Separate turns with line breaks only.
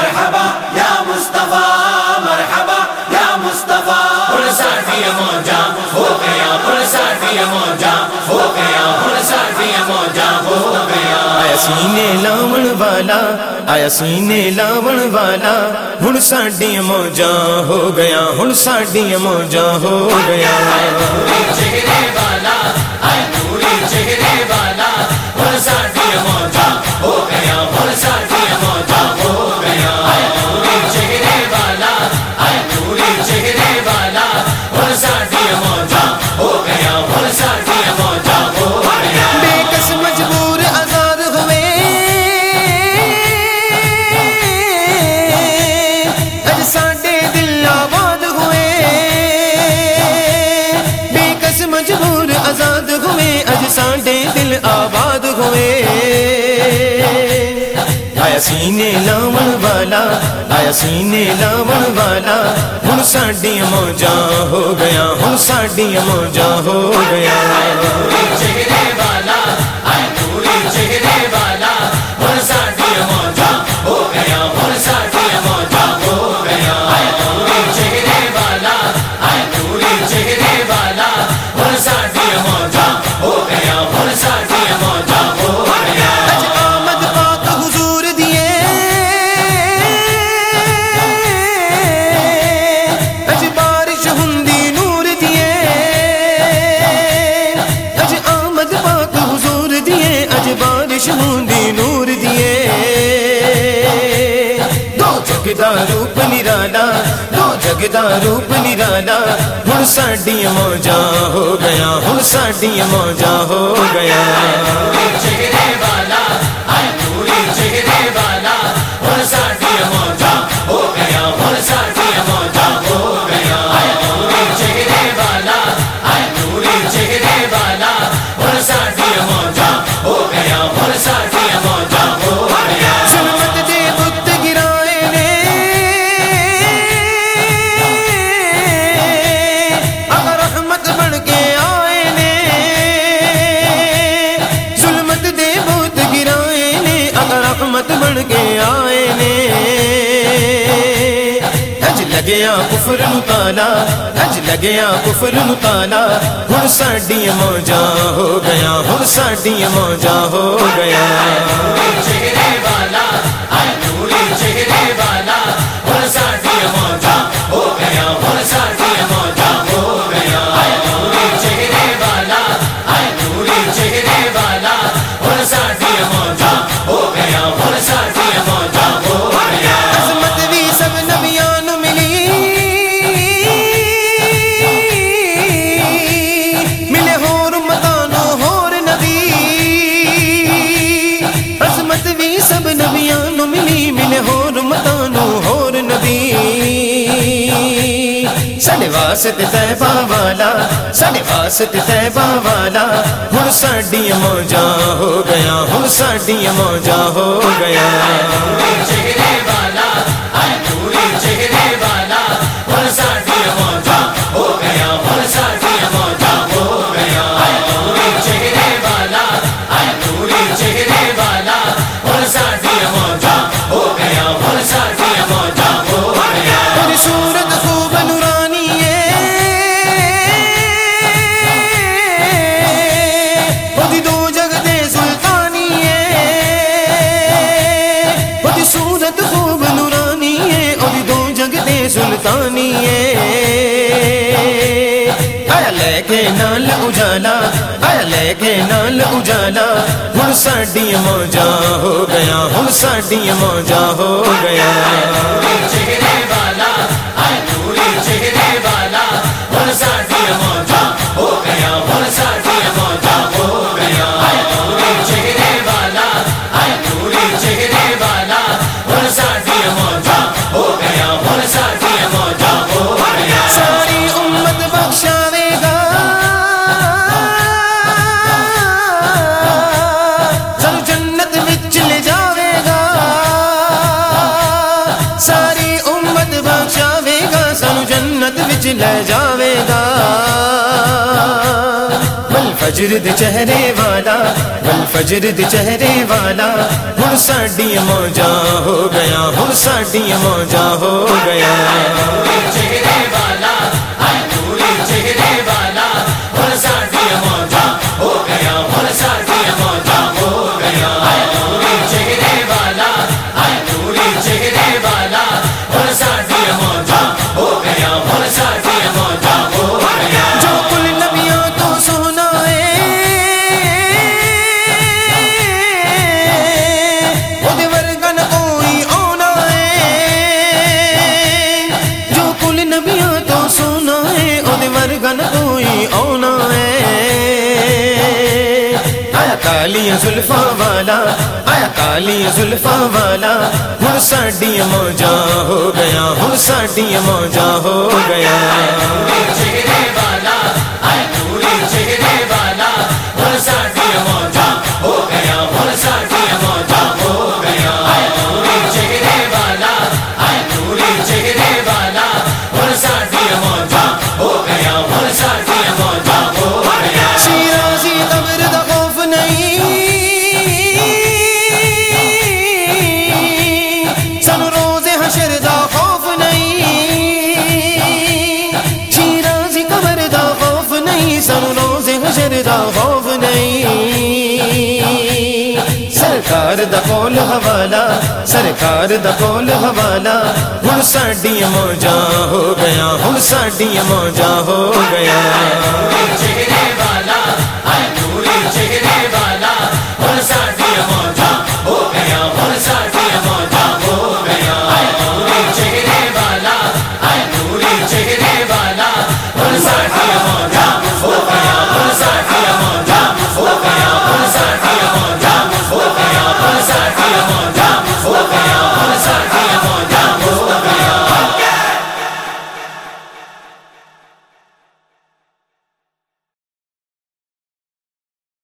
مرحبا، یا مصطفیٰ، مرحبا، یا مصطفیٰ. موجا ہو گیا ہن ساڈی موجا ہو گیا ہن ساڈی موجا ہو گیا.
آیا سینے لاون والا، آیا سینے لاون والا، ہن ساڈی موجاں ہو گیا، ہن ساڈی ہو گیا.
چہرے والا چہرے والا ہن ساڈی موجا ہو گیا ہن ساڈی
آباد ہوئے۔ آیا سینے لاون والا، آیا سینے لاون والا۔ ہن ساڈی
موجا ہو گیا، ہن ساڈی موجا ہو گیا۔
روپ نرالا دو جگ دا روپ نرالا ہن ساڈی
موجا ہو گیا ہن ساڈی موجا ہو گیا چہرے والا آئے پوری چہرے والا ہن ساڈی
رحمت بن کے آئے نے۔ اج لگیا کفر نالا تالا لگیا کفر نالا ہر ساڈیاں ساڈی ہو گیا ہوں ساڈی
موجا ہو گیا۔
سڈے واسطے تیبا والا سڈے واسطے تیبا والا ہن ساڈی
موجا ہو گیا ہن ساڈی موجا ہو گیا چہرے والا چہرے والا ہن ساڈی موجا
کے نال اجالا آیا لے کے نال اجالا۔ ہن ساڈی موجا ہو گیا ہن ساڈی
موجا ہو گیا۔ لے جاوے گا فجر دے چہرے والا بل فجر دے چہرے والا ہن ساڈی موجا ہو گیا ہن ساڈی موجا ہو گیا۔
چہرے والا چہرے والا ہن ساڈی موجا۔ تنہائی اونا ہے
آیا کالی زلفا والا، آیا کالی زلفا والا ہوں ساڈی موجا ہو گیا ہوں ساڈی
موجا ہو گیا۔ خوف نہیں۔ سرکار دا کول حوالہ، سرکار دا کول حوالہ۔ ہن ساڈی موجا ہو گیا، ہن ساڈی موجا ہو گیا۔
والا ہن ساڈی موجا ہو گیا۔